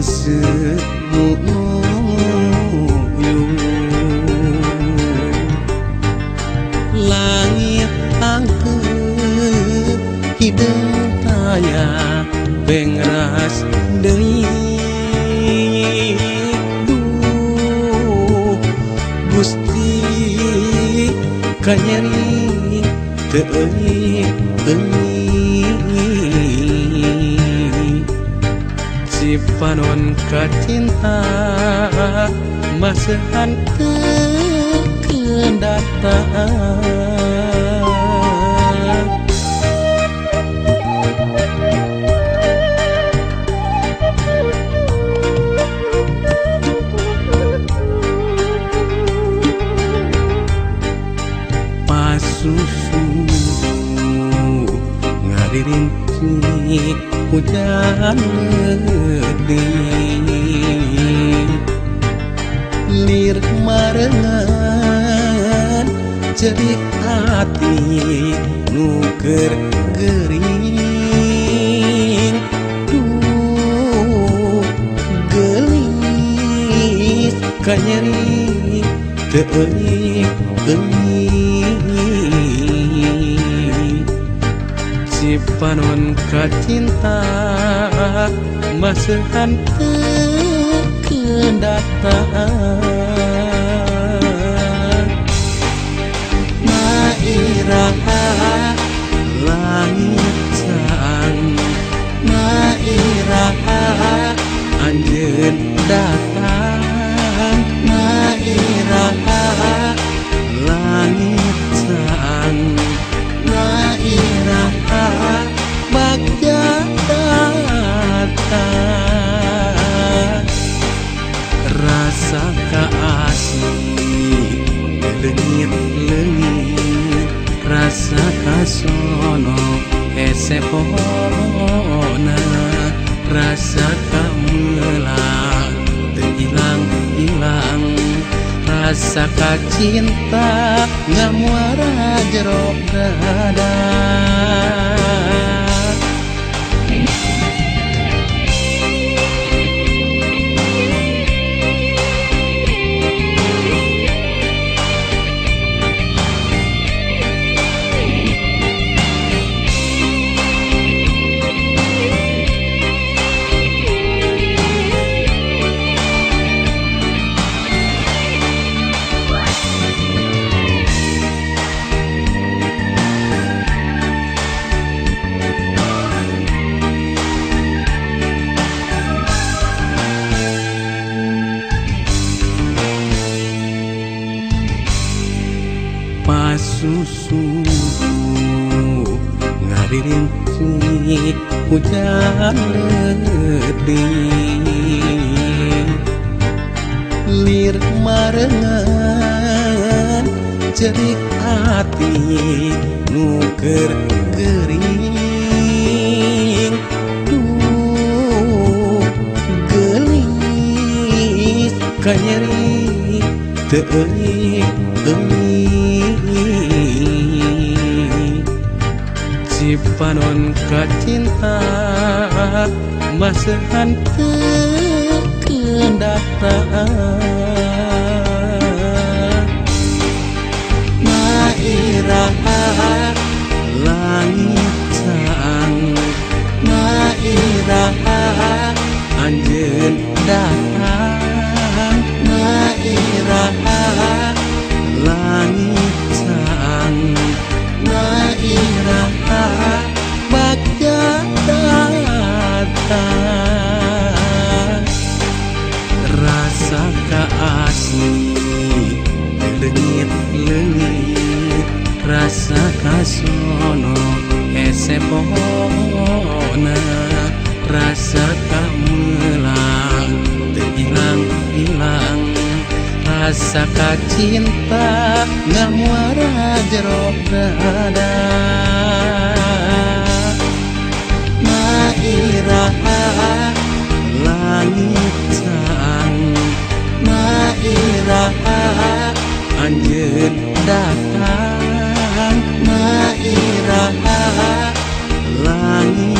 sebelum langit angkut hidung tanya bengras demi. Gusti kanyari teui teui Libanon kacinta masahan kedatangan. Pasusu dirinci hujan di lir marengan cerik hati nuker gering. Duh gelis kanyeri teeling panon ka cinta masih hantu kedatangan. Mairah langit sang mairah anjeun datang. sono esepona pohona rasa kameula terhilang hilang rasa kacinta nggak muara jerok dada subuh ngaririntih hujan ledeung lir marengan cerik hati nuker kering. duh gelis kanyeri teuing si panon kacinta. Masahan ke rasa cinta? Ngamuara jero kada mairaha langitan, mairaha anjeun datang. Mairaha langit